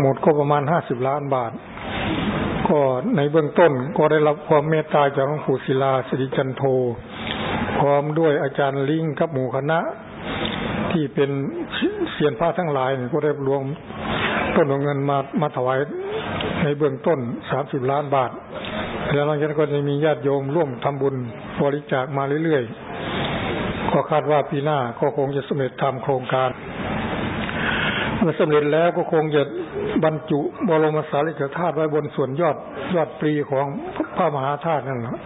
หมดก็ประมาณห้าสิบล้านบาท ก็ในเบื้องต้นก็ได้รับความเมตตาจากหลวงปู่ศิลาสิริจันโท พร้อมด้วยอาจารย์ลิงกับหมู่คณะ ที่เป็นเสียนพระทั้งหลายก็ได้รวมต้นของเงินมามาถวายในเบื้องต้นสามสิบล้านบาท แล้วหลังจากนั้นก็จะมีญาติโยมร่วมทำบุญบริจาคมาเรื่อยๆ ก็คาดว่าปีหน้าก็คงจะสำเร็จทำโครงการเมื่อสำเร็จแล้วก็คงจะ บรรจุบรมสารีริกธาตุไว้บนส่วนยอดยอดปรีของพระมหาธาตุนั่นแหละ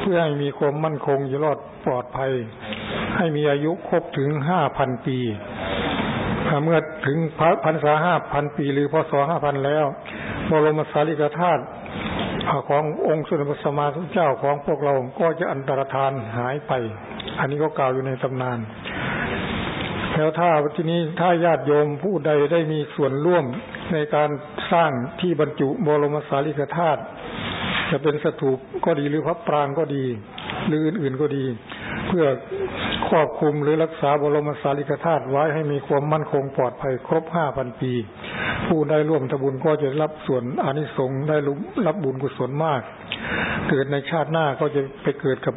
เพื่อให้มีความมั่นคงอยู่รอดปลอดภัย ให้มีอายุครบถึงห้าพันปีเมื่อถึงพันษาห้าพันปี หรือพศห้าพันแล้ว บรมสารีริกธาตุขององค์สมเด็จพรสมมาสุเจ้าของพวกเราก็จะอันตรธานหายไป อันนี้ก็กล่าวอยู่ในตำนาน แล้วถ้าทีนี้ถ้าญาติโยมผู้ใดได้มีส่วนร่วมในการสร้างที่บรรจุบรมสารีริกธาตุจะเป็นสถูปก็ดีหรือพระปรางก็ดี หรืออื่นๆก็ดี เพื่อครอบคุมหรือรักษาบรมสารีริกธาตุไว้ให้มีความมั่นคงปลอดภัยครบห้าพันปี ผู้ได้ร่วมทบุญก็จะรับส่วนอนิสงส์ได้รับบุญกุศลมาก เกิดในชาติหน้าก็จะไปเกิดกับ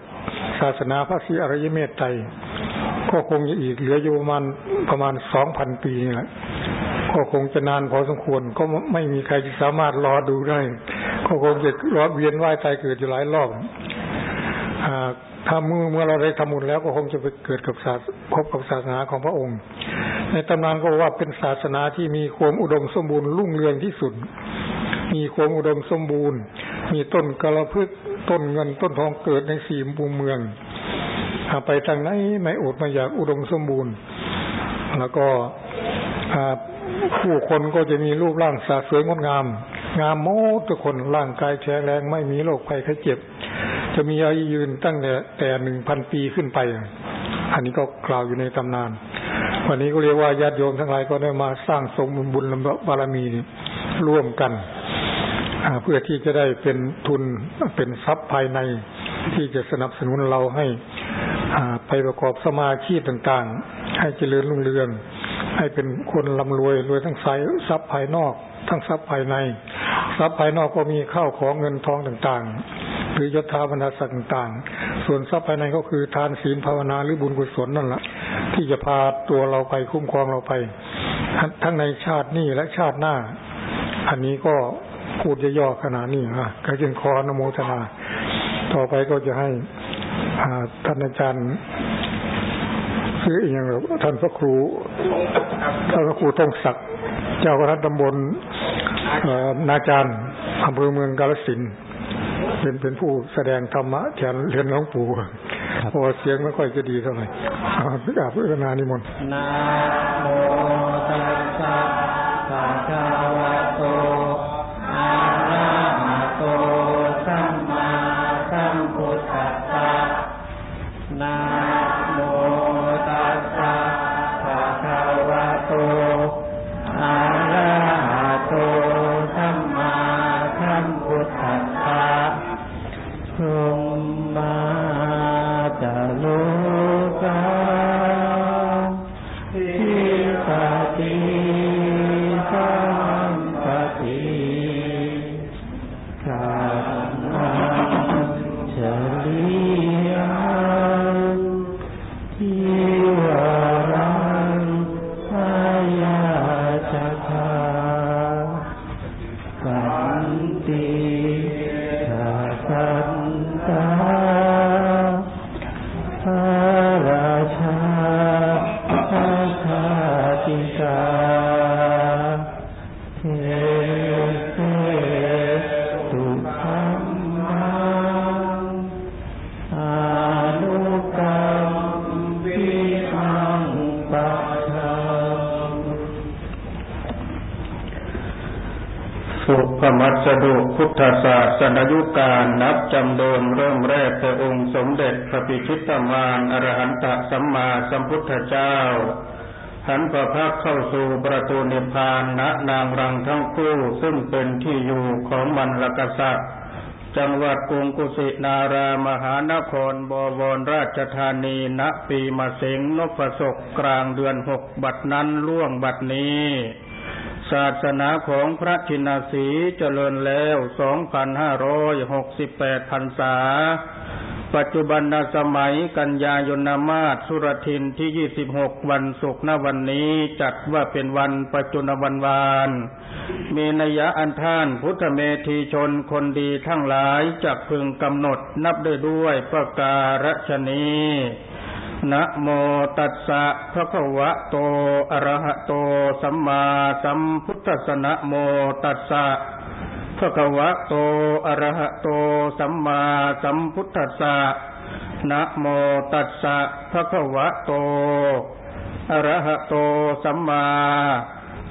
ศาสนาพระศรีอริยเมตไตร ก็คงจะอีกเหลืออยู่ประมาณประมาณสองพันปีนี่แหละก็คงจะนานพอสมควรก็ไม่มีใครจะสามารถรอดูได้ ก็คงจะรอเวียนว่ายตายเกิดอยู่หลายรอบถ้าเมื่อเมื่อเราได้ทำบุญแล้วก็คงจะไปเกิดกับศาสพบกับศาสนาของพระองค์ ในตำนานก็ว่าเป็นศาสนาที่มีความอุดมสมบูรณ์รุ่งเรืองที่สุด มีความอุดมสมบูรณ์ มีต้นกระพึกต้นเงินต้นทองเกิดในสี่มุมเมือง ไปทางไหนไม่อดมาอยากอุดมสมบูรณ์ แล้วก็ผู้คนก็จะมีรูปร่างสาสวยงดงาม งามโมทุกคนร่างกายแข็งแรงไม่มีโรคภัยไข้เจ็บ จะมีอายุยืนตั้งแต่แต่หนึ่งพันปีขึ้นไป อันนี้ก็กล่าวอยู่ในตำนาน วันนี้ก็เรียกว่าญาติโยมทั้งหลายก็ได้มาสร้างสมบุญบารมีร่วมกันเพื่อที่จะได้เป็นทุนเป็นทรัพย์ภายในที่จะสนับสนุนเราให้ ไปประกอบสมาชีพต่างๆ ให้เจริญรุ่งเรือง ให้เป็นคนร่ำรวยรวยทั้งสายทรัพย์ภายนอก ทั้งทรัพย์ภายใน ทรัพย์ภายนอกก็มีข้าวของเงินทองต่างๆ หรือยศถาบรรดาศักดิ์ต่างๆ ส่วนทรัพย์ภายในก็คือทานศีลภาวนาหรือบุญกุศลนั่นแหละที่จะพาตัวเราไปคุ้มครองเราไป ทั้งในชาตินี้และชาติหน้า อันนี้ก็พูดย่อขนาดนี้นะก็จึงขอนโมทนา ต่อไปก็จะให้ ท่านอาจารย์คืออย่างท่านพระครูท่านพระครูทงศักดิ์เจ้าคณะตำบลนาจารย์อำเภอเมืองกาลสินเป็นเป็นผู้แสดงธรรมะแทนเรียนหลวงปู่เพราะเสียงไม่ค่อยจะดีเท่าไหร่พิกาพุทธนานิมนต์นะโมตั มมาจะโล สุภมัสดุพุทธศาสนยุการนับจำเดิมเริ่มแรกแต่องค์สมเด็จพระปิชิตมารอรหันตสัมมาสัมพุทธเจ้า หันประพักเข้าสู่ประตูนิพพานณนางรังทั้งคู่ซึ่งเป็นที่อยู่ของมันลกษัตริย์ จังหวัดกรุงกุสินารามหานครบวรราชธานีณปีมะเสงนพศกกลางเดือนหกบัดนั้นล่วงบัดนี้ ศาสนาของพระชินสีเจริญแล้ว 2,568พรรษา ปัจจุบันสมัยกันยายนามาศสุรทินที่ 26 วันศุกร์นวันนี้จัดว่าเป็นวันปัจจุนวันวาน มีนัยอันท่านพุทธเมธีชนคนดีทั้งหลายจักพึงกำหนดนับได้ด้วยประการฉนี้ นะโมตัสสะภะคะวะโตอะระหะโตสัมมาสัมพุทธัสสะนะโมตัสสะภะคะวะโตอะระหะโตสัมมาสัมพุทธัสสะนะโมตัสสะภะคะวะโตอะระหะโตสัมมา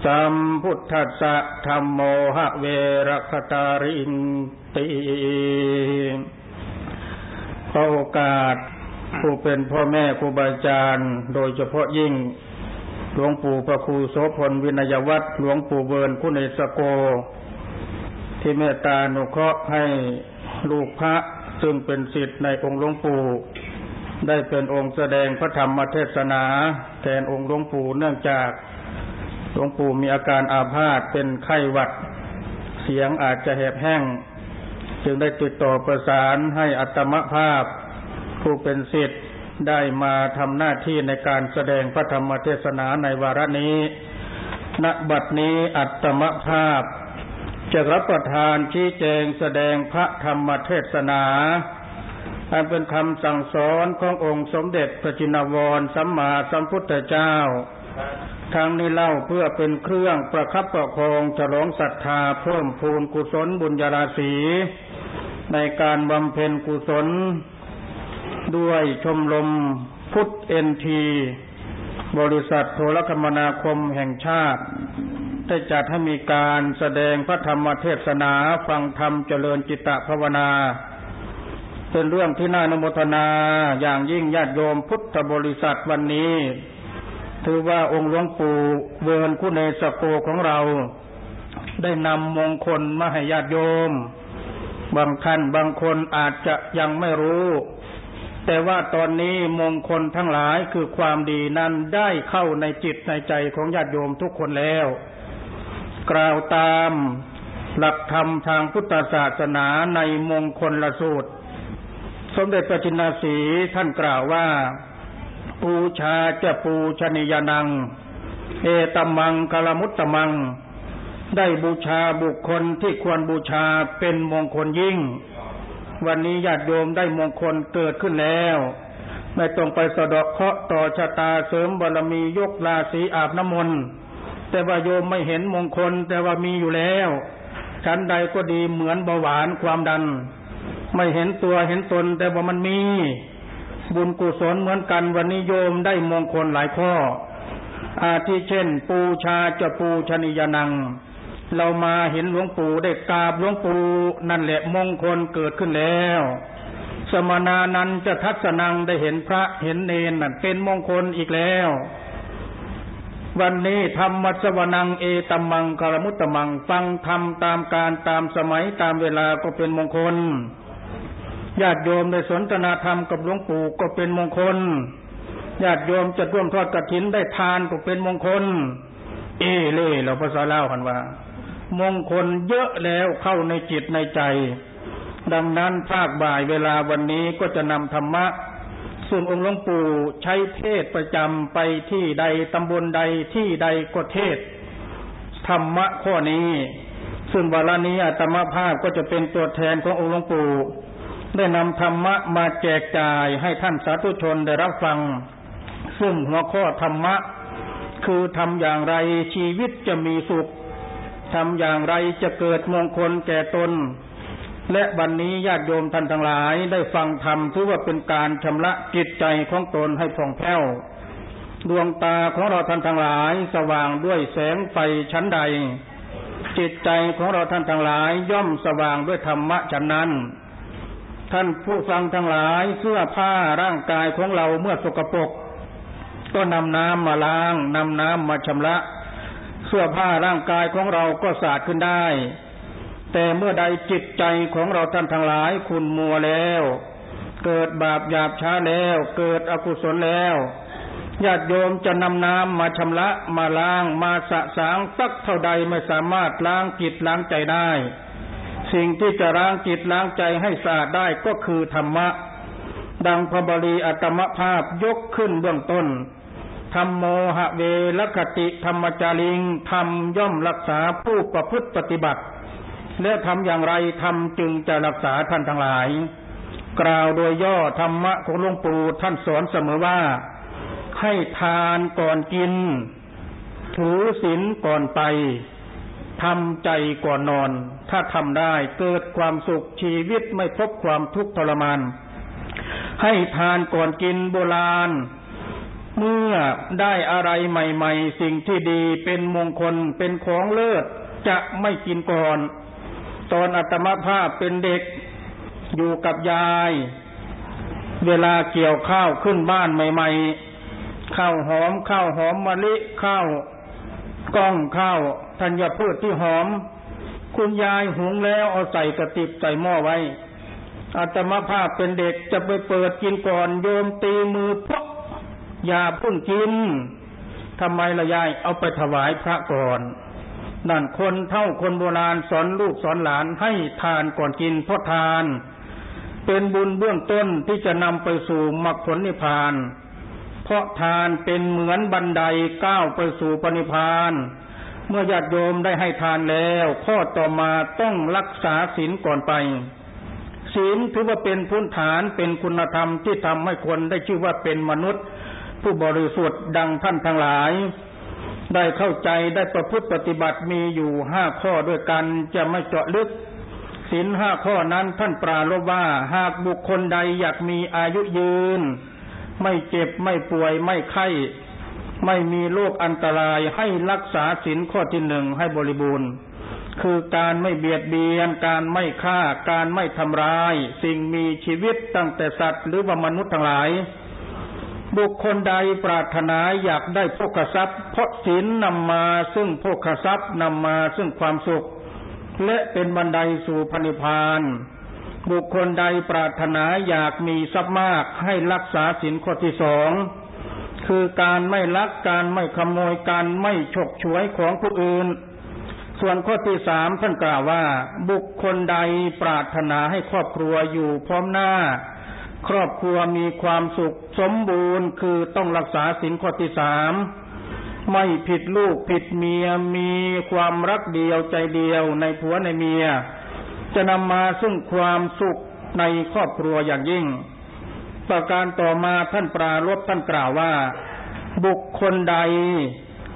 สัมพุทธัสสะธัมโมหะเวรคตารินติขอโอกาส ผู้เป็นพ่อแม่ครูบาอาจารย์ โดยเฉพาะยิ่ง หลวงปู่พระครูโสพลวินัยวัฒน์หลวงปู่เบิร์นคุณเอสโก ที่เมตตานุเคราะห์ให้ลูกพระซึ่งเป็นศิษย์ในองค์หลวงปู่ ได้เป็นองค์แสดงพระธรรมเทศนา แทนองค์หลวงปู่เนื่องจากหลวงปู่มีอาการอาพาธเป็นไข้หวัด เสียงอาจจะแหบแห้ง จึงได้ติดต่อประสานให้อัตมภาพ ผู้เป็นศิษย์ได้มาทำหน้าที่ในการแสดงพระธรรมเทศนาในวาระนี้ ณ บัดนี้อัตมภาพ จะรับประทานชี้แจงแสดงพระธรรมเทศนาอันเป็นคำสั่งสอนขององค์สมเด็จพระจินวรสัมมาสัมพุทธเจ้า ทั้งนี้เล่าเพื่อเป็นเครื่องประคับประคองฉลองศรัทธาเพิ่มพูนกุศลบุญญาราศีในการบำเพ็ญกุศล ด้วยชมรมพุทธเอ็นทีบริษัทโทรคมนาคมแห่งชาติ ได้จัดให้มีการแสดงพระธรรมเทศนาฟังธรรมเจริญจิตตภาวนา เป็นเรื่องที่น่านมทนาอย่างยิ่งญาติโยมพุทธบริษัทวันนี้ ถือว่าองค์หลวงปู่เวิร์นคุณเนสโกของเรา ได้นำมงคลมาให้ญาติโยม บางท่านบางคนอาจจะยังไม่รู้ แต่ว่าตอนนี้มงคลทั้งหลายคือความดีนั้นได้เข้าในจิตในใจของญาติโยมทุกคนแล้ว กล่าวตามหลักธรรมทางพุทธศาสนาในมงคลละสูตร สมเด็จพระจินนาสีท่านกล่าวว่า ปูชาจะปูชนียนัง เอตมังกลมุตตมัง ได้บูชาบุคคลที่ควรบูชาเป็นมงคลยิ่ง วันนี้ญาติโยมได้มงคลเกิดขึ้นแล้ว ไม่ต้องไปสะดอกเคาะต่อชะตาเสริมบารมียกราศีอาบน้ำมนต์แต่ว่าโยมไม่เห็นมงคลแต่ว่ามีอยู่แล้วชั้นใดก็ดีเหมือนเบาหวานความดัน ไม่เห็นตัวเห็นตนแต่ว่ามันมี บุญกุศลเหมือนกันวันนี้โยมได้มงคลหลายข้อ อาทิเช่น ปูชาจะปูชนิยนัง เรามาเห็นหลวงปู่ได้กราบหลวงปู่นั่นแหละมงคลเกิดขึ้นแล้ว สมณานันจะทัศนังได้เห็นพระเห็นเนนนั่นเป็นมงคลอีกแล้ว วันนี้ธรรมสวนังเอตัมมังกรมุตตมังฟังธรรมตามการตามสมัยตามเวลาก็เป็นมงคลญาติโยมได้สนทนาธรรมกับหลวงปู่ก็เป็นมงคลญาติโยมจะร่วมทอดกระถินได้ทานก็เป็นมงคล เอเล่เราภาษาเล่ากันว่า มงคลเยอะแล้วเข้าในจิตในใจ ดังนั้นภาคบ่ายเวลาวันนี้ก็จะนำธรรมะซึ่งองค์หลวงปู่ใช้เทศประจำไปที่ใดตำบลใดที่ใดก็เทศ ธรรมะข้อนี้ ซึ่งวาระนี้อาตมาภาพก็จะเป็นตัวแทนขององค์หลวงปู่ได้นำธรรมะมาแจกจ่ายให้ท่านสาธุชนได้รับฟัง ซึ่งหัวข้อธรรมะ คือทำอย่างไรชีวิตจะมีสุข ทำอย่างไรจะเกิดมงคลแก่ตน และวันนี้ญาติโยมท่านทั้งหลายได้ฟังธรรมถือว่าเป็นการชำระจิตใจของตนให้ผ่องแผ้ว ดวงตาของเราท่านทั้งหลายสว่างด้วยแสงไฟชั้นใด จิตใจของเราท่านทั้งหลายย่อมสว่างด้วยธรรมะฉันนั้น ท่านผู้ฟังทั้งหลายเสื้อผ้าร่างกายของเราเมื่อสกปรกก็นำน้ำมาล้างนำน้ำมาชำระ เสื้อผ้าร่างกายของเราก็สะอาดขึ้นได้ แต่เมื่อใดจิตใจของเราท่านทั้งหลายคุณมัวแล้ว เกิดบาปหยาบช้าแล้ว เกิดอกุศลแล้วญาติโยมจะนำน้ำมาชำระมาล้างมาสะสางสักเท่าใดไม่สามารถล้างจิตล้างใจได้ สิ่งที่จะล้างจิตล้างใจให้สะอาดได้ก็คือธรรมะ ดังพระบาลีอัตมภาพยกขึ้นเบื้องต้น ธรรมโมหะเวลคติธรรมจาริงธรรมย่อมรักษาผู้ประพฤติปฏิบัติและทำอย่างไรทำจึงจะรักษาท่านทั้งหลาย กล่าวโดยย่อธรรมะของหลวงปู่ท่านสอนเสมอว่า ให้ทานก่อนกิน ถือศีลก่อนไปทำใจก่อนนอน ถ้าทำได้เกิดความสุขชีวิตไม่พบความทุกข์ทรมาน ให้ทานก่อนกินโบราณ เมื่อได้อะไรใหม่ ๆ สิ่งที่ดีเป็นมงคลเป็นของเลิศจะไม่กินก่อน ตอนอัตมภาพเป็นเด็กอยู่กับยาย เวลาเกี่ยวข้าวขึ้นบ้านใหม่ ๆ ข้าวหอมข้าวหอมมะลิข้าวกล้องข้าวธัญพืชที่หอม คุณยายหุงแล้วเอาใส่กระติบใส่หม้อไว้อาตมาภาพเป็นเด็กจะไปเปิดกินก่อนโยมตีมือเพก อย่าพุ่งกินทำไมละยายเอาไปถวายพระก่อนนั่นคนเท่าคนโบราณสอนลูกสอนหลานให้ทานก่อนกินเพราะทาน เป็นบุญเบื้องต้นที่จะนำไปสู่มรรคผลนิพพาน เพราะทานเป็นเหมือนบันไดก้าวไปสู่ปณิพาน เมื่อญาติโยมได้ให้ทานแล้วข้อต่อมาต้องรักษาศีลก่อนไปศีลถือว่าเป็นพื้นฐานเป็นคุณธรรมที่ทำให้คนได้ชื่อว่าเป็นมนุษย์ ผู้บริสุทธิ์ดังท่านทั้งหลาย ได้เข้าใจได้ประพฤติปฏิบัติมีอยู่ห้าข้อด้วยกันจะไม่เจาะลึกศีลห้าข้อนั้นท่านปราลบว่าหากบุคคลใดอยากมีอายุยืน ไม่เจ็บไม่ป่วยไม่ไข้ไม่มีโรคอันตรายให้รักษาศีลข้อที่หนึ่งให้บริบูรณ์ คือการไม่เบียดเบียน การไม่ฆ่า การไม่ทำร้าย สิ่งมีชีวิตตั้งแต่สัตว์หรือว่ามนุษย์ทั้งหลาย บุคคลใดปรารถนาอยากได้โภคทรัพย์เพราะศีลนำมาซึ่งโภคทรัพย์นำมาซึ่งความสุข และเป็นบันไดสู่พนิพาน บุคคลใดปรารถนาอยากมีทรัพย์มากให้รักษาสินข้อที่สองคือการไม่ลักการไม่ขโมยการไม่ฉกฉวยของผู้อื่น ส่วนข้อที่สามท่านกล่าวว่า บุคคลใดปรารถนาให้ครอบครัวอยู่พร้อมหน้า ครอบครัวมีความสุขสมบูรณ์คือต้องรักษาสินข้อที่สามไม่ผิดลูกผิดเมียมีความรักเดียวใจเดียวในผัวในเมีย จะนำมาซึ่งความสุขในครอบครัวอย่างยิ่ง ประการต่อมาท่านปราลบท่านกล่าวว่า บุคคลใด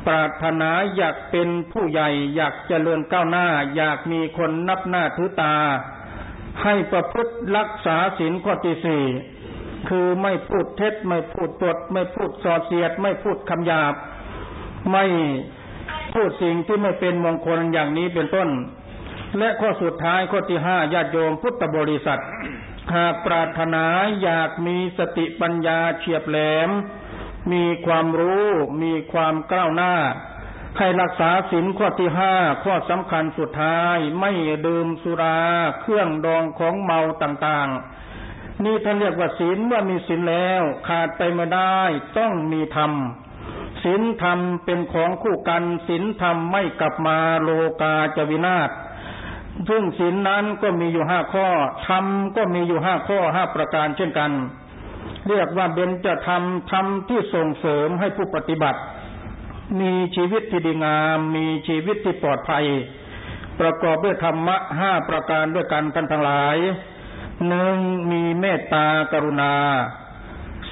ปรารถนาอยากเป็นผู้ใหญ่ อยากเจริญก้าวหน้า อยากมีคนนับหน้าถือตา ให้ประพฤติรักษาศีลข้อที่สี่คือไม่พูดเท็จ ไม่พูดปด ไม่พูดสอเสียด ไม่พูดคำหยาบ ไม่พูดสิ่งที่ไม่เป็นมงคลอย่างนี้เป็นต้น และข้อสุดท้ายข้อที่ห้าญาติโยมพุทธบริษัทหากปรารถนาอยากมีสติปัญญาเฉียบแหลม มีความรู้ มีความก้าวหน้า ให้รักษาศีลข้อที่ห้าข้อสำคัญสุดท้าย ไม่ดื่มสุรา เครื่องดองของเมาต่างๆ นี่ท่านเรียกว่าศีลว่ามีศีลแล้ว ขาดไปไม่ได้ต้องมีธรรมศีลธรรมเป็นของคู่กันศีลธรรมไม่กลับมาโลกาจวินาศซึ่งศีลนั้นก็มีอยู่ห้าข้อธรรมก็มีอยู่ห้าข้อห้าประการเช่นกัน เรียกว่าเบญจะทำธรรมที่ส่งเสริมให้ผู้ปฏิบัติ มีชีวิตที่ดีงาม มีชีวิตที่ปลอดภัย ประกอบด้วยธรรมะห้าประการด้วยกันท่านทั้งหลายหนึ่งมีเมตตากรุณา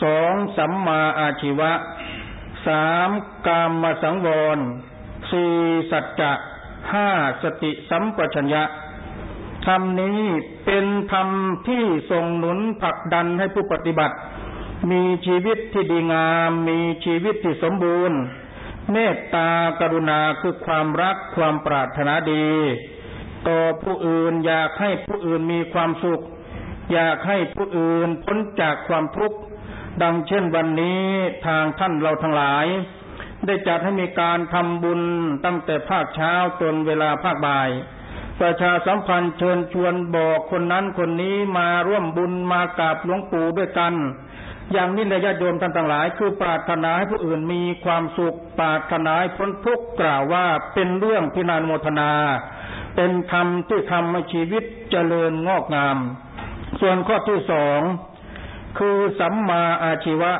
สองสัมมาอาชีวะสามกามสังวรสี่สัจจะห้าสติสัมปชัญญะธรรมนี้เป็นธรรมที่ส่งหนุนผลักดันให้ผู้ปฏิบัติ มีชีวิตที่ดีงาม มีชีวิตที่สมบูรณ์ เมตตากรุณาคือความรักความปรารถนาดี ต่อผู้อื่นอยากให้ผู้อื่นมีความสุข อยากให้ผู้อื่นพ้นจากความทุกข์ดังเช่นวันนี้ทางท่านเราทั้งหลาย ได้จัดให้มีการทำบุญตั้งแต่ภาคเช้าจนเวลาภาคบ่าย ประชาสัมพันธ์เชิญชวนบอกคนนั้นคนนี้มาร่วมบุญมากราบหลวงปู่ด้วยกัน อย่างนี้เลยญาติโยมท่านทั้งหลาย คือปรารถนาให้ผู้อื่นมีความสุขปรารถนาให้พ้นทุกข์กล่าวว่าเป็นเรื่องที่นานโมทนา เป็นธรรมที่ทำให้ชีวิตเจริญงอกงาม ส่วนข้อที่สองคือสัมมาอาชีวะ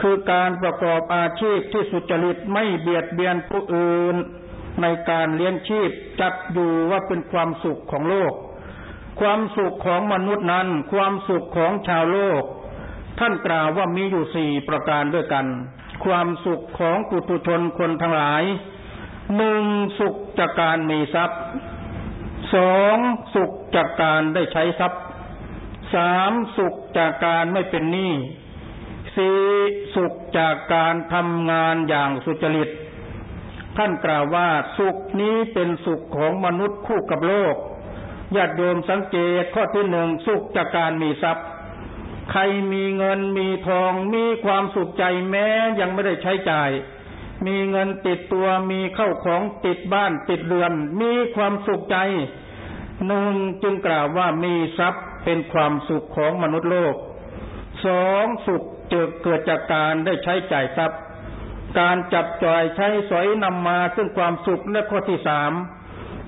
คือการประกอบอาชีพที่สุจริตไม่เบียดเบียนผู้อื่น ในการเลี้ยงชีพจัดอยู่ว่าเป็นความสุขของโลก ความสุขของมนุษย์นั้น ความสุขของชาวโลก ท่านกล่าวว่ามีอยู่สี่ประการด้วยกัน ความสุขของปุถุชนคนทั้งหลายหนึ่งสุขจากการมีทรัพย์สองสุขจากการได้ใช้ทรัพย์สามสุขจากการไม่เป็นหนี้สี่สุขจากการทำงานอย่างสุจริต ท่านกล่าวว่าสุขนี้เป็นสุขของมนุษย์คู่กับโลกญาติโยมสังเกตข้อที่หนึ่งสุขจากการมีทรัพย์ ใครมีเงินมีทองมีความสุขใจแม้ยังไม่ได้ใช้จ่าย มีเงินติดตัวมีเข้าของติดบ้านติดเรือน มีความสุขใจหนึ่งจึงกล่าวว่ามีทรัพย์เป็นความสุขของมนุษย์โลกสองสุขเจเกิดจากการได้ใช้จ่ายทรัพย์ การจับจ่ายใช้สอยนำมาซึ่งความสุขและข้อที่สาม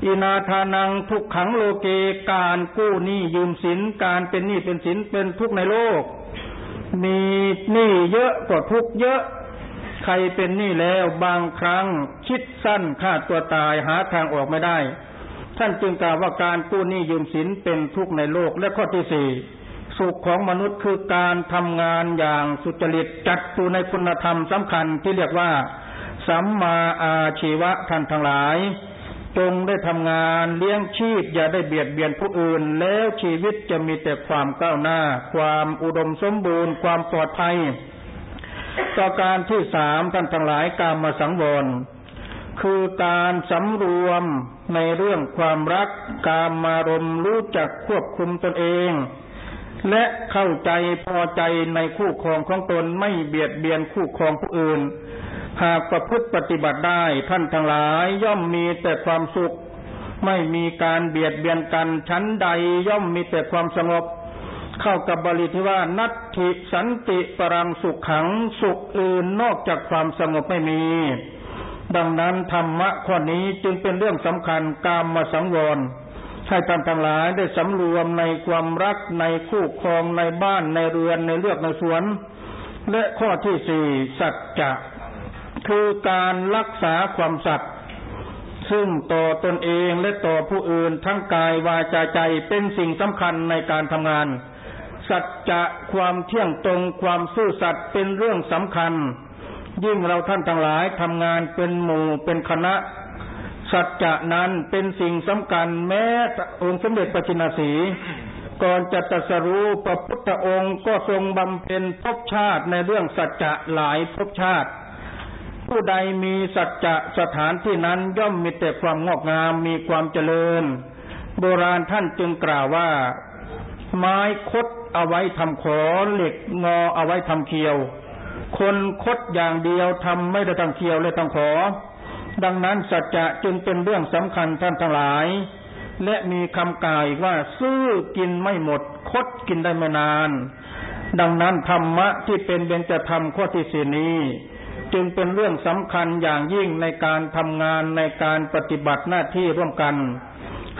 อินาทานังทุกขังโลเกการกู้หนี้ยืมสินการเป็นหนี้เป็นสินเป็นทุกในโลก มีหนี้เยอะก็ทุกเยอะ ใครเป็นหนี้แล้วบางครั้งคิดสั้นฆ่าตัวตายหาทางออกไม่ได้ ท่านจึงกล่าวว่าการกู้หนี้ยืมสินเป็นทุกในโลกและข้อที่สี่สุขของมนุษย์คือการทำงานอย่างสุจริตจัดอยู่ในคุณธรรมสำคัญที่เรียกว่าสัมมาอาชีวะท่านทั้งหลาย จงได้ทำงานเลี้ยงชีพอย่าได้เบียดเบียนผู้อื่น แล้วชีวิตจะมีแต่ความก้าวหน้า ความอุดมสมบูรณ์ ความปลอดภัย ต่อการที่สามท่านทั้งหลายกามาสังวรคือการสำรวมในเรื่องความรัก กามารมรู้จักควบคุมตนเอง และเข้าใจพอใจในคู่ครองของตนไม่เบียดเบียนคู่ครองผู้อื่น หากประพฤติปฏิบัติได้ท่านทั้งหลายย่อมมีแต่ความสุข ไม่มีการเบียดเบียนกันชั้นใดย่อมมีแต่ความสงบ เข้ากับบาลีที่ว่านัตถิสันติปรังสุขขังสุขอื่นนอกจากความสงบไม่มี ดังนั้นธรรมะข้อนี้จึงเป็นเรื่องสำคัญกามมาสังวรให้ท่านทั้งหลายได้สำรวมในความรักในคู่ครองในบ้านในเรือนในเลือกในสวน และข้อที่สี่สัจจะ คือการรักษาความสัตย์ซึ่งต่อตนเองและต่อผู้อื่นทั้งกายวาจาใจเป็นสิ่งสำคัญในการทำงาน สัจจะความเที่ยงตรงความซื่อสัตย์เป็นเรื่องสำคัญ ยิ่งเราท่านทั้งหลายทำงานเป็นหมู่เป็นคณะ สัจจะนั้นเป็นสิ่งสำคัญแม้องค์สมเด็จพระจินสีก่อนจะตรัสรู้พระพุทธองค์ก็ทรงบำเพ็ญภพชาติในเรื่องสัจจะหลายภพชาติ ผู้ใดมีสัจจะสถานที่นั้นย่อมมีแต่ความงอกงามมีความเจริญ โบราณท่านจึงกล่าวว่า ไม้คดเอาไว้ทำขอเหล็กงอเอาไว้ทำเคียว คนคดอย่างเดียวทำไม่ได้ตั้งเคียวเลยต้งขอ ดังนั้นสัจจะจึงเป็นเรื่องสำคัญท่านทั้งหลาย และมีคำกล่าวอีกว่า ซื้อกินไม่หมด คดกินได้ไม่นาน ดังนั้นธรรมะที่เป็นเบญจธรรมข้อที่สี่นี้ จึงเป็นเรื่องสำคัญอย่างยิ่งในการทำงานในการปฏิบัติหน้าที่ร่วมกัน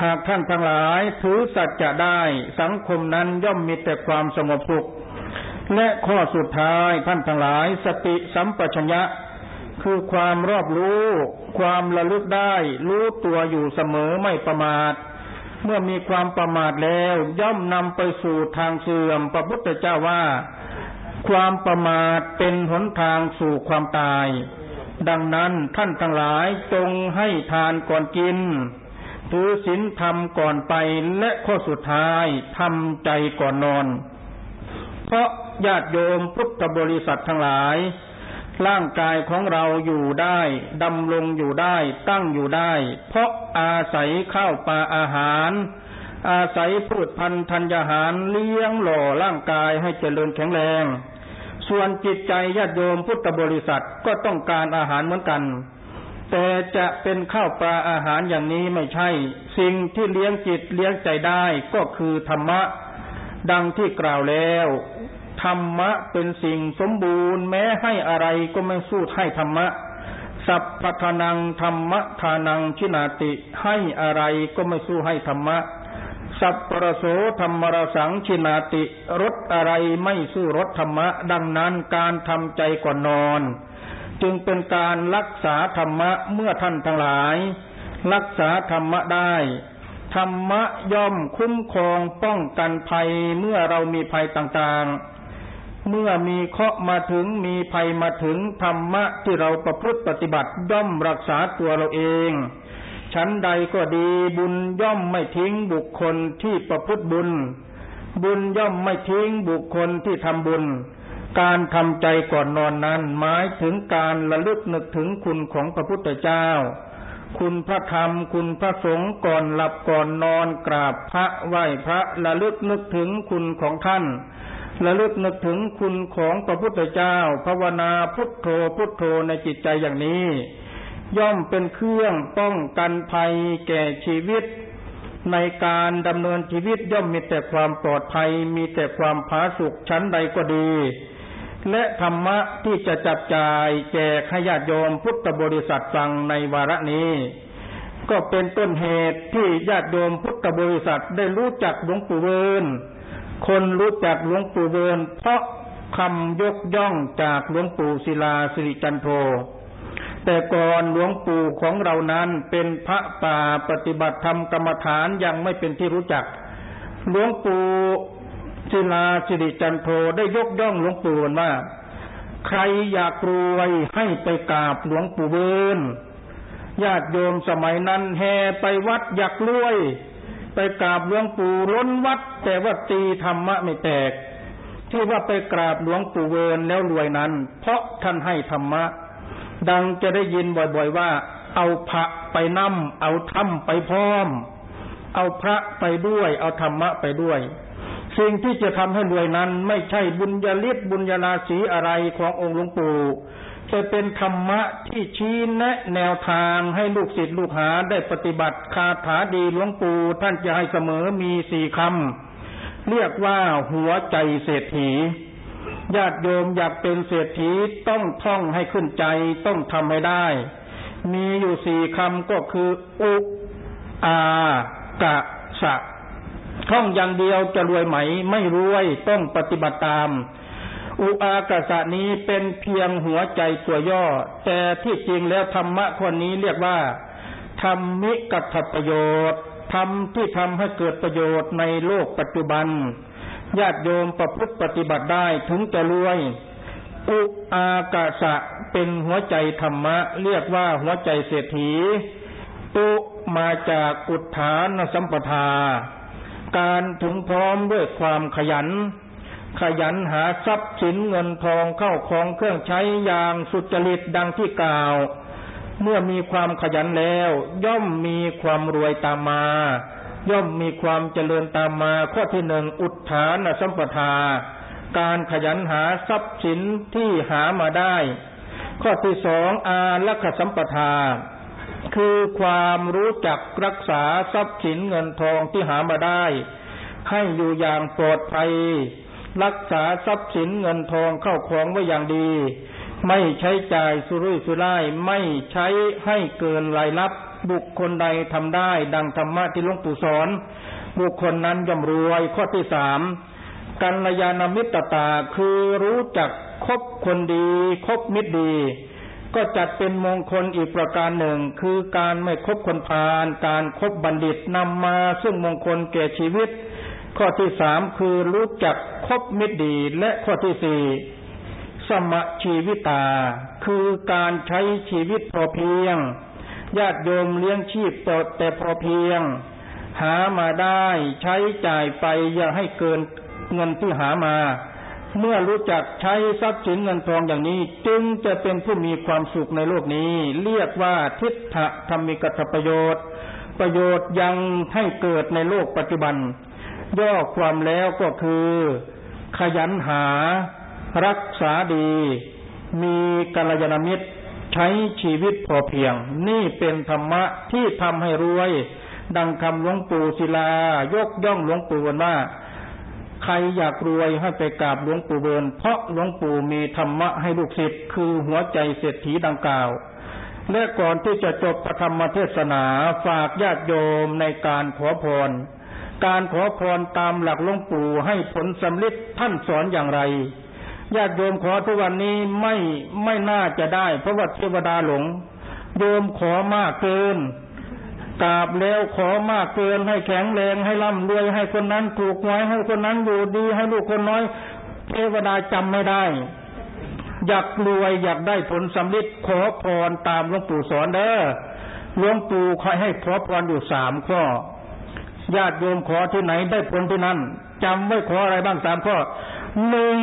หากท่านทั้งหลายถือสัจจะได้สังคมนั้นย่อมมีแต่ความสงบสุข และข้อสุดท้ายท่านทั้งหลายสติสัมปชัญญะ คือความรอบรู้ ความระลึกได้ รู้ตัวอยู่เสมอไม่ประมาทเมื่อมีความประมาทแล้ว ย่อมนำไปสู่ทางเสื่อมพระพุทธเจ้าว่า ความประมาทเป็นหนทางสู่ความตาย ดังนั้นท่านทั้งหลายจงให้ทานก่อนกินถือศีลธรรมก่อนไปและข้อสุดท้ายทำใจก่อนนอน เพราะญาติโยมพุทธบริษัททั้งหลาย ร่างกายของเราอยู่ได้ดำรงอยู่ได้ตั้งอยู่ได้ เพราะอาศัยข้าวปลาอาหาร อาศัยพืชพันธุ์ธัญญาหารเลี้ยงหล่อร่างกายให้เจริญแข็งแรง ส่วนจิตใจญาติโยมพุทธบริษัทก็ต้องการอาหารเหมือนกัน แต่จะเป็นข้าวปลาอาหารอย่างนี้ไม่ใช่ สิ่งที่เลี้ยงจิตเลี้ยงใจได้ก็คือธรรมะ ดังที่กล่าวแล้ว ธรรมะเป็นสิ่งสมบูรณ์ แม้ให้อะไรก็ไม่สู้ให้ธรรมะ สัพพทานังธรรมะทานังชินาติให้อะไรก็ไม่สู้ให้ธรรมะ สัพปรโสธรรมรสังชินาติรสอะไรไม่สู้รสธรรมะ ดังนั้นการทำใจก่อนนอน จึงเป็นการรักษาธรรมะเมื่อท่านทั้งหลาย รักษาธรรมะได้ ธรรมะย่อมคุ้มครองป้องกันภัยเมื่อเรามีภัยต่างๆ เมื่อมีเคาะมาถึงมีภัยมาถึงธรรมะที่เราประพฤติปฏิบัติย่อมรักษาตัวเราเอง ชั้นใดก็ดีบุญย่อมไม่ทิ้งบุคคลที่ประพฤติบุญ บุญย่อมไม่ทิ้งบุคคลที่ทำบุญ การทำใจก่อนนอนนั้นหมายถึงการระลึกนึกถึงคุณของพระพุทธเจ้า คุณพระธรรมคุณพระสงฆ์ก่อนหลับก่อนนอนกราบพระไหว้พระระลึกนึกถึงคุณของท่านระลึกนึกถึงคุณของพระพุทธเจ้าภาวนาพุทโธพุทโธในจิตใจอย่างนี้ ย่อมเป็นเครื่องป้องกันภัยแก่ชีวิต ในการดำเนินชีวิตย่อมมีแต่ความปลอดภัย มีแต่ความผาสุกชั้นใดก็ดี และธรรมะที่จะจับจ่ายแจกให้ญาติโยมพุทธบริษัทฟังในวาระนี้ ก็เป็นต้นเหตุที่ญาติโยมพุทธบริษัทได้รู้จักหลวงปู่เวินคนรู้จักหลวงปู่เวินเพราะคำยกย่องจากหลวงปู่ศิลาสิริจันโท แต่ก่อนหลวงปู่ของเรานั้นเป็นพระป่าปฏิบัติธรรมกรรมฐานยังไม่เป็นที่รู้จัก หลวงปู่ศิลาสิริจันโทได้ยกย่องหลวงปู่ว่า ใครอยากรวยให้ไปกราบหลวงปู่เบินญาติโยมสมัยนั้นแห่ไปวัดอยากรวย ไปกราบหลวงปู่ล้นวัด แต่ว่าตีธรรมะไม่แตก ที่ว่าไปกราบหลวงปู่เวินแล้วรวยนั้น เพราะท่านให้ธรรมะ ดังจะได้ยินบ่อยๆว่า เอาพระไปนั่มเอาธรรมไปพร้อม เอาพระไปด้วย เอาธรรมะไปด้วย สิ่งที่จะทำให้รวยนั้น ไม่ใช่บุญญาลิศบุญญาลาสีอะไรขององค์หลวงปู่จะเป็นธรรมะที่ชี้แนะแนวทางให้ลูกศิษย์ลูกหาได้ปฏิบัติคาถาดีหลวงปู่ท่านจะให้เสมอมีสี่คำเรียกว่าหัวใจเศรษฐี ญาติโยมอยากเป็นเศรษฐีต้องท่องให้ขึ้นใจต้องทำให้ได้ มีอยู่สี่คำก็คือ อุอากะสะท่องอย่างเดียวจะรวยไหม ไม่รวยต้องปฏิบัติตาม อุอากาสะนี้เป็นเพียงหัวใจตัวย่อ แต่ที่จริงแล้วธรรมะคนนี้เรียกว่าธรรมิกัตถประโยชน์ธรรมที่ทำให้เกิดประโยชน์ในโลกปัจจุบัน ญาติโยมประพฤติปฏิบัติได้ถึงจะรวย อุอากาสะเป็นหัวใจธรรมะ เรียกว่าหัวใจเศรษฐีอุมาจากอุทานสัมปทา การถึงพร้อมด้วยความขยัน ขยันหาทรัพย์สินเงินทองเข้าของเครื่องใช้อย่างสุจริตดังที่กล่าว เมื่อมีความขยันแล้ว ย่อมมีความรวยตามมา ย่อมมีความเจริญตามมาข้อที่หนึ่งอุทานสัมปทา การขยันหาทรัพย์สินที่หามาได้ ข้อที่สองอาลักขสัมปทา คือความรู้จักรักษาทรัพย์สินเงินทองที่หามาได้ ให้อยู่อย่างปลอดภัย รักษาทรัพย์สินเงินทองเข้าของไว้อย่างดี ไม่ใช้จ่ายสุรุ่ยสุร่ายไม่ใช้ให้เกินรายรับ บุคคลใดทำได้ ดังธรรมะที่หลวงปู่สอนบุคคลนั้นย่อมรวยข้อที่สามกัลยาณมิตรตาคือรู้จักคบคนดีคบมิตรดี ก็จัดเป็นมงคลอีกประการหนึ่ง คือการไม่คบคนพาลการครบบัณฑิตนำมาซึ่งมงคลแก่ชีวิต ข้อที่สามคือรู้จักคบมิตรดี และข้อที่สี่สมชีวิตา คือการใช้ชีวิตพอเพียง ญาติโยมเลี้ยงชีพตแต่พอเพียง หามาได้ใช้จ่ายไปอย่าให้เกินเงินที่หามา เมื่อรู้จักใช้ทรัพย์สินเงินทองอย่างนี้ จึงจะเป็นผู้มีความสุขในโลกนี้ เรียกว่าทิฏฐธรรมิกถประโยชน์ ประโยชน์ยังให้เกิดในโลกปัจจุบัน ย่อความแล้วก็คือ ขยันหา รักษาดี มีกัลยาณมิตร ใช้ชีวิตพอเพียง นี่เป็นธรรมะที่ทำให้รวย ดังคำหลวงปู่ศิลายกย่องหลวงปู่ว่า ใครอยากรวยให้ไปกราบหลวงปู่เบิร์นเพราะหลวงปู่มีธรรมะให้ลูกศิษย์คือหัวใจเศรษฐีดังกล่าวและก่อนที่จะจบพระธรรมเทศนาฝากญาติโยมในการขอพร การขอพรตามหลักหลวงปู่ให้ผลสำลิดท่านสอนอย่างไร ญาติโยมขอทุกวันนี้ไม่ไม่น่าจะได้ เพราะว่าเทวดาหลง โยมขอมากเกินกราบแล้วขอมากเกินให้แข็งแรงให้ร่ำรวยให้คนนั้นถูกหวยให้คนนั้นอยู่ดี ให้ลูกคนน้อย เทวดาจำไม่ได้ อยากรวยอยากได้ผลสำลิดขอพรตามหลวงปู่สอนเด้อหลวงปู่คอยให้ขอพรอยู่สามข้อญาติโยมขอที่ไหนได้ผลที่นั่นจำไว้ขออะไรบ้างสามข้อ หนึ่ง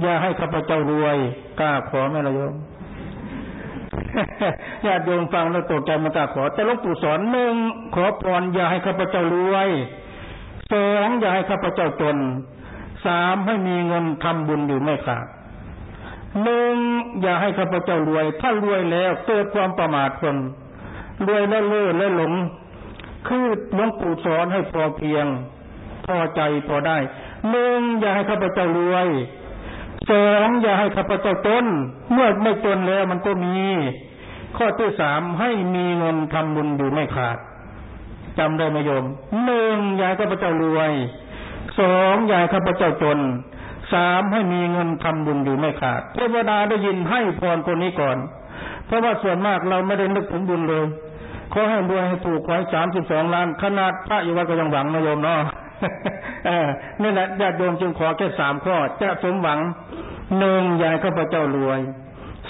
อย่าให้ข้าพเจ้ารวย กล้าขอไหมล่ะโยมญาติโยมฟังแล้วตกใจมันกล้าขอ แต่หลวงปู่สอนหนึ่งขอพรอย่าให้ข้าพเจ้ารวยสองอย่าให้ข้าพเจ้าจนสามให้มีเงินทำบุญอยู่ไม่ขาดหนึ่งอย่าให้ข้าพเจ้ารวย ถ้ารวยแล้วเกิดความประมาทคนรวยแล้วเล่อแล้วหลง คือหลวงปู่สอนให้พอเพียง พอใจพอได้ หนึ่งอย่าให้ข้าพเจ้ารวยสองอย่าให้ข้าพเจ้าจนเมื่อไม่จนแล้วมันก็มี ข้อที่สามให้มีเงินทำบุญอยู่ไม่ขาดจำได้ไหมโยมหนึ่งอย่าให้ข้าพเจ้ารวยสองอย่าให้ข้าพเจ้าจนสามให้มีเงินทำบุญอยู่ไม่ขาดเทวดาได้ยินให้พรคนนี้ก่อน เพราะว่าส่วนมากเราไม่ได้นึกถึงบุญเลยขอให้รวยให้ถูกไว้สามสิบสองล้านขนาดพระอยู่วัดก็ยังหวังนะโยมเนาะ นี่แหละญาติโยมจึงขอแค่สามข้อ จะสมหวังหนึ่งยายข้าพเจ้ารวย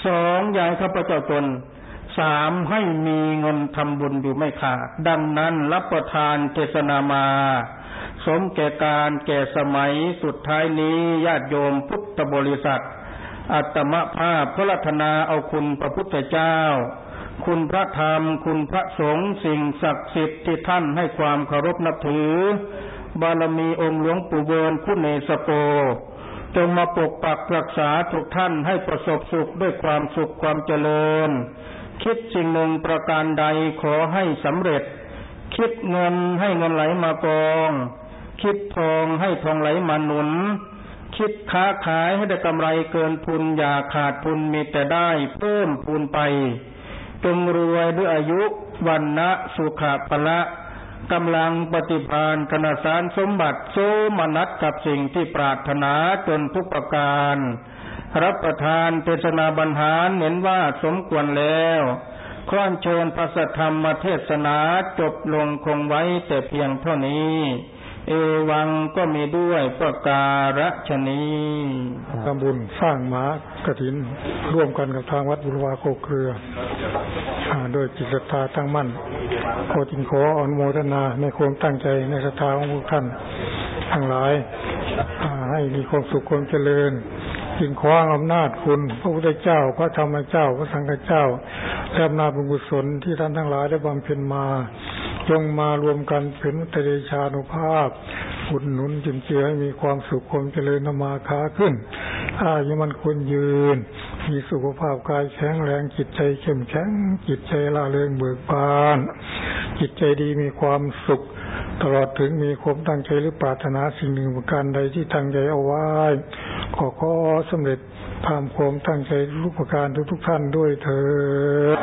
สองยายข้าพเจ้าจนสามให้มีเงินทำบุญอยู่ไม่ขาดดังนั้นรับประทานเทศนามา สมแก่การแก่สมัยสุดท้ายนี้ญาติโยมพุทธบริษัท อัตมภาพพระรัตนาเอาคุณพระพุทธเจ้า คุณพระธรรม คุณพระสงฆ์สิ่งศักดิ์สิทธิ์ที่ท่านให้ความเคารพนับถือ บารมีองค์หลวงปู่เบินคุณเนสโก จงมาปกปักรักษาทุกท่านให้ประสบสุขด้วยความสุขความเจริญ คิดสิ่งหนึ่งประการใดขอให้สำเร็จ คิดเงินให้เงินไหลมากอง คิดทองให้ทองไหลมาหนุน คิดค้าขายให้ได้กำไรเกินทุนอย่าขาดทุนมีแต่ได้เพิ่มพูนไปจงรวยด้วยอายุวันนะสุขะพละ กำลังปฏิพานธนสารสมบัติโซมนัสกับสิ่งที่ปรารถนาจนทุกประการ รับประทานเทศนาบรรหารเห็นว่าสมควรแล้วขอเชิญพระสธรรมเทศนาจบลงคงไว้แต่เพียงเท่านี้ เอวังก็มีด้วยประการฉนีทำบุญสร้างม้ากระถินร่วมกันกับทางวัดบุรวาโคเครือ โดยจิตศรัทธาตั้งมั่น ขอจิงขออนุโมทนาในความตั้งใจในศรัทธาของพวกท่านทั้งหลายให้มีความสุขความเจริญจิงขออำนาจคุณ พระพุทธเจ้า พระธรรมเจ้า พระสังฆเจ้าและอำนาจบุญกุศลที่ท่านทั้งหลายได้บำเพ็ญมา จงมารวมกันเป็นมุตเดชานุภาพอุดหนุนจุนเจือให้มีความสุขความเจริญนมาค้าขึ้นอายุมันควรยืน มีสุขภาพกายแข็งแรงจิตใจเข้มแข็งจิตใจละเริงเบิกบาน จิตใจดีมีความสุข ตลอดถึงมีความตั้งใจหรือปรารถนาสิ่งหนึ่งประการใดที่ตั้งใจเอาไว้ ขอขอสำเร็จตามความตั้งใจทุกประการทุกทุกท่านด้วยเถิด